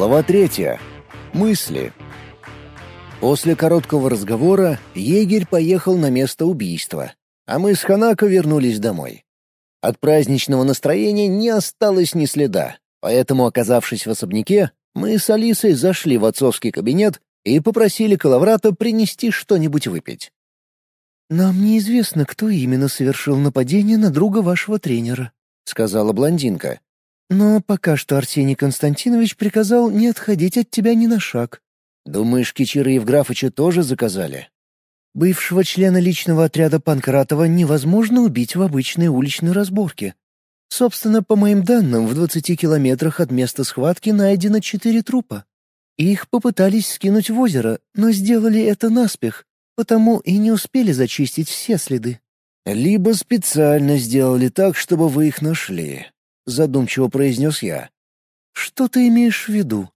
Глава третья. Мысли. После короткого разговора егерь поехал на место убийства, а мы с Ханако вернулись домой. От праздничного настроения не осталось ни следа, поэтому, оказавшись в особняке, мы с Алисой зашли в отцовский кабинет и попросили Калаврата принести что-нибудь выпить. «Нам неизвестно, кто именно совершил нападение на друга вашего тренера», — сказала блондинка. Но пока что Арсений Константинович приказал не отходить от тебя ни на шаг. Думаешь, Кичера Евграфыча тоже заказали? Бывшего члена личного отряда Панкратова невозможно убить в обычной уличной разборке. Собственно, по моим данным, в 20 километрах от места схватки найдено четыре трупа. Их попытались скинуть в озеро, но сделали это наспех, потому и не успели зачистить все следы. Либо специально сделали так, чтобы вы их нашли, задумчиво произнес я. «Что ты имеешь в виду?»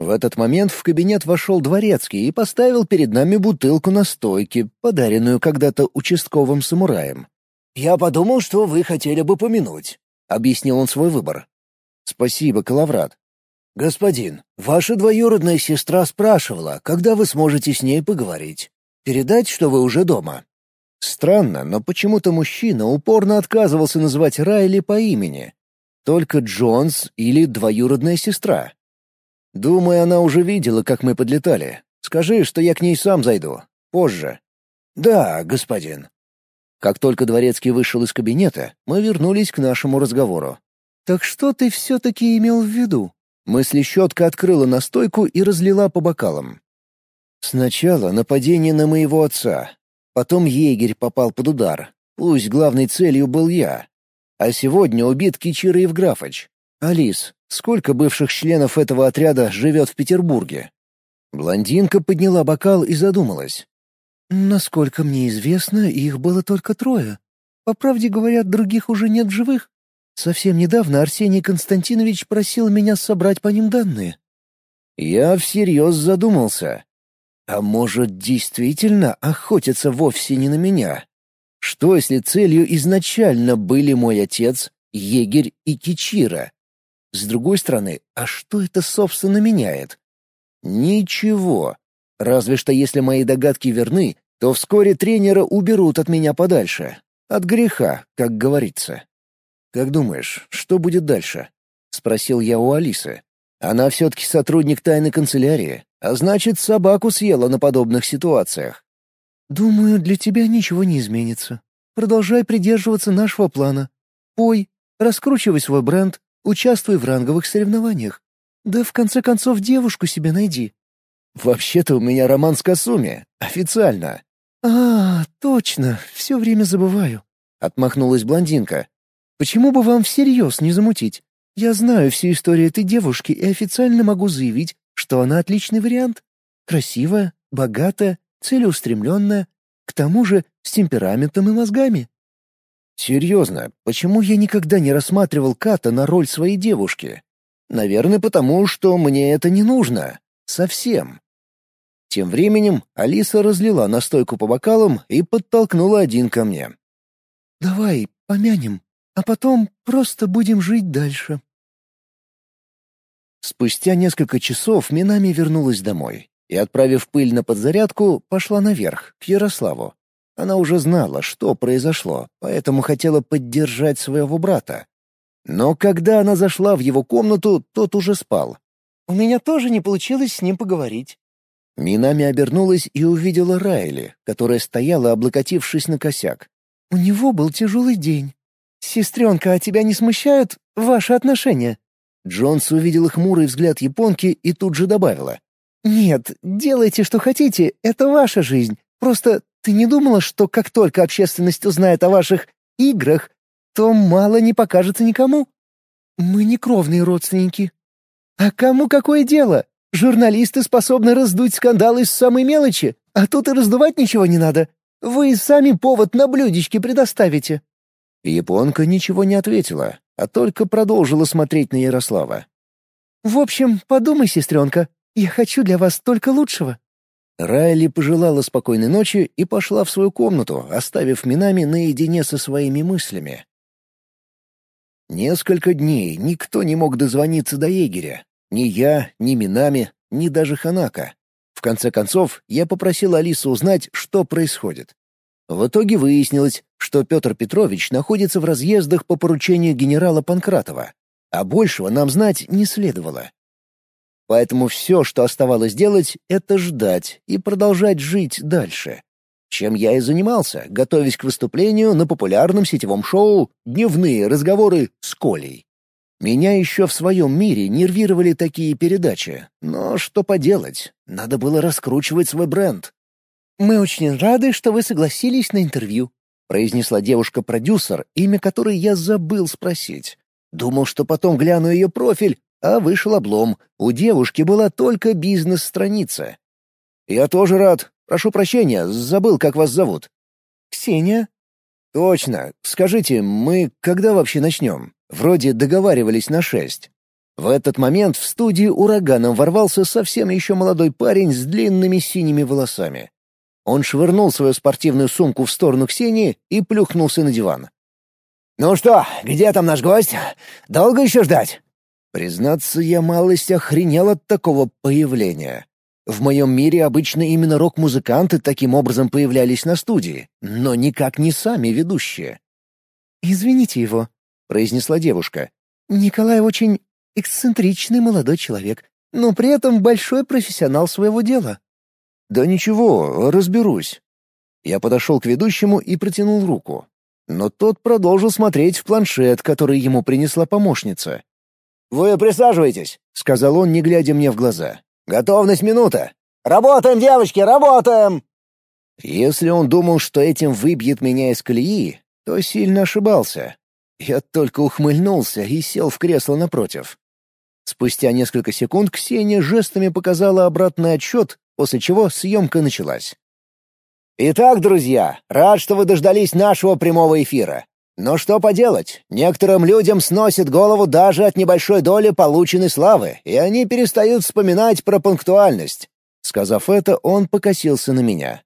В этот момент в кабинет вошел дворецкий и поставил перед нами бутылку настойки, подаренную когда-то участковым самураем. «Я подумал, что вы хотели бы помянуть», — объяснил он свой выбор. «Спасибо, Калаврат». «Господин, ваша двоюродная сестра спрашивала, когда вы сможете с ней поговорить. Передать, что вы уже дома?» Странно, но почему-то мужчина упорно отказывался называть Райли по имени. Только Джонс или двоюродная сестра. Думаю, она уже видела, как мы подлетали. Скажи, что я к ней сам зайду. Позже. Да, господин. Как только дворецкий вышел из кабинета, мы вернулись к нашему разговору. «Так что ты все-таки имел в виду?» Мыслещетка открыла настойку и разлила по бокалам. Сначала нападение на моего отца. Потом егерь попал под удар. Пусть главной целью был я. А сегодня убит Кичира Евграфыч. Алис, сколько бывших членов этого отряда живет в Петербурге?» Блондинка подняла бокал и задумалась. «Насколько мне известно, их было только трое. По правде говорят, других уже нет живых. Совсем недавно Арсений Константинович просил меня собрать по ним данные». Я всерьез задумался. А может, действительно охотятся вовсе не на меня? Что, если целью изначально были мой отец, егерь и Кичира? С другой стороны, а что это, собственно, меняет? Ничего. Разве что если мои догадки верны, то вскоре тренера уберут от меня подальше. От греха, как говорится. «Как думаешь, что будет дальше?» — спросил я у Алисы. Она все-таки сотрудник тайной канцелярии, а значит, собаку съела на подобных ситуациях. «Думаю, для тебя ничего не изменится. Продолжай придерживаться нашего плана. Пой, раскручивай свой бренд, участвуй в ранговых соревнованиях. Да в конце концов девушку себе найди». «Вообще-то у меня роман с Касуми. Официально». «А, точно, все время забываю», — отмахнулась блондинка. «Почему бы вам всерьез не замутить? Я знаю всю историю этой девушки и официально могу заявить, что она отличный вариант. Красивая, богатая, целеустремленная, к тому же с темпераментом и мозгами. Серьезно, почему я никогда не рассматривал Ката на роль своей девушки? Наверное, потому что мне это не нужно. Совсем. Тем временем Алиса разлила настойку по бокалам и подтолкнула один ко мне. «Давай, помянем, а потом просто будем жить дальше». Спустя несколько часов Минами вернулась домой и, отправив пыль на подзарядку, пошла наверх, к Ярославу. Она уже знала, что произошло, поэтому хотела поддержать своего брата. Но когда она зашла в его комнату, тот уже спал. «У меня тоже не получилось с ним поговорить». Минами обернулась и увидела Райли, которая стояла, облокотившись на косяк. «У него был тяжелый день. Сестренка, а тебя не смущают ваши отношения?» Джонс увидела хмурый взгляд японки и тут же добавила. «Нет, делайте, что хотите, это ваша жизнь. Просто ты не думала, что как только общественность узнает о ваших играх, то мало не покажется никому? Мы не кровные родственники. А кому какое дело? Журналисты способны раздуть скандалы с самой мелочи, а тут и раздувать ничего не надо. Вы сами повод на блюдечке предоставите». Японка ничего не ответила, а только продолжила смотреть на Ярослава. «В общем, подумай, сестренка, я хочу для вас только лучшего». Райли пожелала спокойной ночи и пошла в свою комнату, оставив Минами наедине со своими мыслями. Несколько дней никто не мог дозвониться до егеря. Ни я, ни Минами, ни даже Ханака. В конце концов, я попросил Алису узнать, что происходит. В итоге выяснилось, что Петр Петрович находится в разъездах по поручению генерала Панкратова, а большего нам знать не следовало. Поэтому все, что оставалось делать, это ждать и продолжать жить дальше. Чем я и занимался, готовясь к выступлению на популярном сетевом шоу «Дневные разговоры с Колей». Меня еще в своем мире нервировали такие передачи, но что поделать, надо было раскручивать свой бренд. «Мы очень рады, что вы согласились на интервью», — произнесла девушка-продюсер, имя которой я забыл спросить. Думал, что потом гляну ее профиль, а вышел облом. У девушки была только бизнес-страница. «Я тоже рад. Прошу прощения, забыл, как вас зовут». «Ксения». «Точно. Скажите, мы когда вообще начнем? Вроде договаривались на шесть». В этот момент в студию ураганом ворвался совсем еще молодой парень с длинными синими волосами. Он швырнул свою спортивную сумку в сторону Ксении и плюхнулся на диван. «Ну что, где там наш гость? Долго еще ждать?» Признаться, я малость охренел от такого появления. В моем мире обычно именно рок-музыканты таким образом появлялись на студии, но никак не сами ведущие. «Извините его», — произнесла девушка. «Николай очень эксцентричный молодой человек, но при этом большой профессионал своего дела». «Да ничего, разберусь». Я подошел к ведущему и протянул руку. Но тот продолжил смотреть в планшет, который ему принесла помощница. «Вы присаживайтесь», — сказал он, не глядя мне в глаза. «Готовность минута». «Работаем, девочки, работаем!» Если он думал, что этим выбьет меня из колеи, то сильно ошибался. Я только ухмыльнулся и сел в кресло напротив. Спустя несколько секунд Ксения жестами показала обратный отсчет, после чего съемка началась. «Итак, друзья, рад, что вы дождались нашего прямого эфира. Но что поделать, некоторым людям сносит голову даже от небольшой доли полученной славы, и они перестают вспоминать про пунктуальность. Сказав это, он покосился на меня.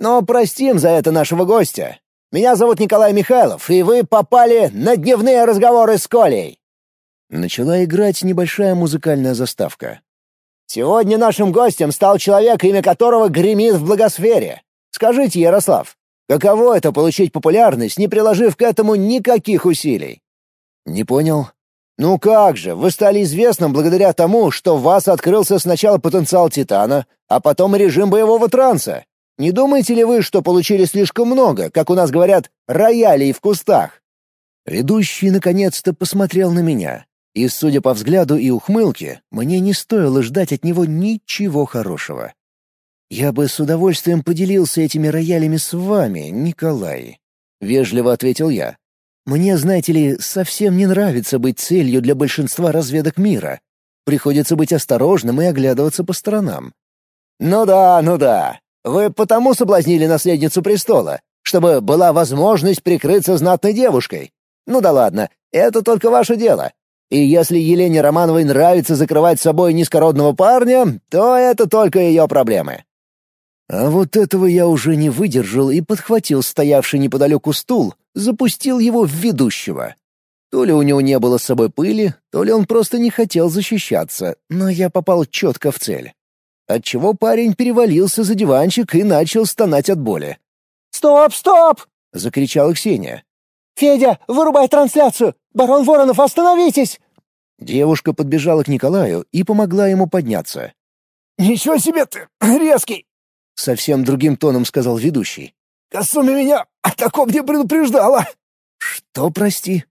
Но простим за это нашего гостя. Меня зовут Николай Михайлов, и вы попали на дневные разговоры с Колей. Начала играть небольшая музыкальная заставка. Сегодня нашим гостем стал человек, имя которого гремит в благосфере. Скажите, Ярослав, Каково это получить популярность, не приложив к этому никаких усилий? Не понял. Ну как же, вы стали известным благодаря тому, что в вас открылся сначала потенциал Титана, а потом режим боевого транса. Не думаете ли вы, что получили слишком много, как у нас говорят, роялей в кустах? Ведущий наконец-то посмотрел на меня, и, судя по взгляду и ухмылке, мне не стоило ждать от него ничего хорошего. «Я бы с удовольствием поделился этими роялями с вами, Николай», — вежливо ответил я. «Мне, знаете ли, совсем не нравится быть целью для большинства разведок мира. Приходится быть осторожным и оглядываться по сторонам». «Ну да, ну да. Вы потому соблазнили наследницу престола, чтобы была возможность прикрыться знатной девушкой. Ну да ладно, это только ваше дело. И если Елене Романовой нравится закрывать собой низкородного парня, то это только ее проблемы. А вот этого я уже не выдержал и подхватил стоявший неподалеку стул, запустил его в ведущего. То ли у него не было с собой пыли, то ли он просто не хотел защищаться, но я попал четко в цель. Отчего парень перевалился за диванчик и начал стонать от боли. «Стоп, стоп!» — закричала Ксения. «Федя, вырубай трансляцию! Барон Воронов, остановитесь!» Девушка подбежала к Николаю и помогла ему подняться. «Ничего себе ты резкий!» — совсем другим тоном сказал ведущий. «Касуми меня о таком не предупреждала!» «Что, прости?»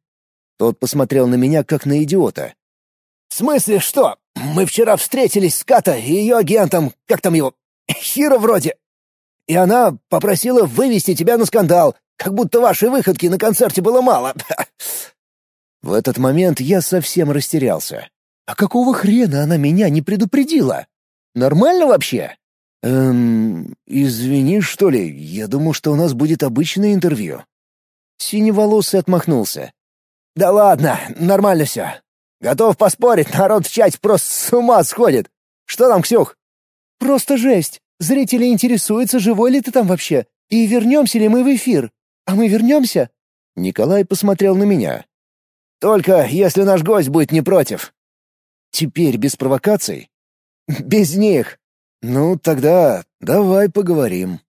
Тот посмотрел на меня, как на идиота. «В смысле что? Мы вчера встретились с Ката и ее агентом, как там его, Хиро вроде. И она попросила вывести тебя на скандал, как будто вашей выходки на концерте было мало». В этот момент я совсем растерялся. «А какого хрена она меня не предупредила? Нормально вообще?» «Эм, извини, что ли, я думал, что у нас будет обычное интервью». Синеволосый отмахнулся. «Да ладно, нормально все. Готов поспорить, народ в чате просто с ума сходит. Что там, Ксюх?» «Просто жесть. Зрители интересуются, живой ли ты там вообще, и вернемся ли мы в эфир. А мы вернемся?» Николай посмотрел на меня. «Только если наш гость будет не против». Теперь без провокаций? Без них. Ну, тогда давай поговорим.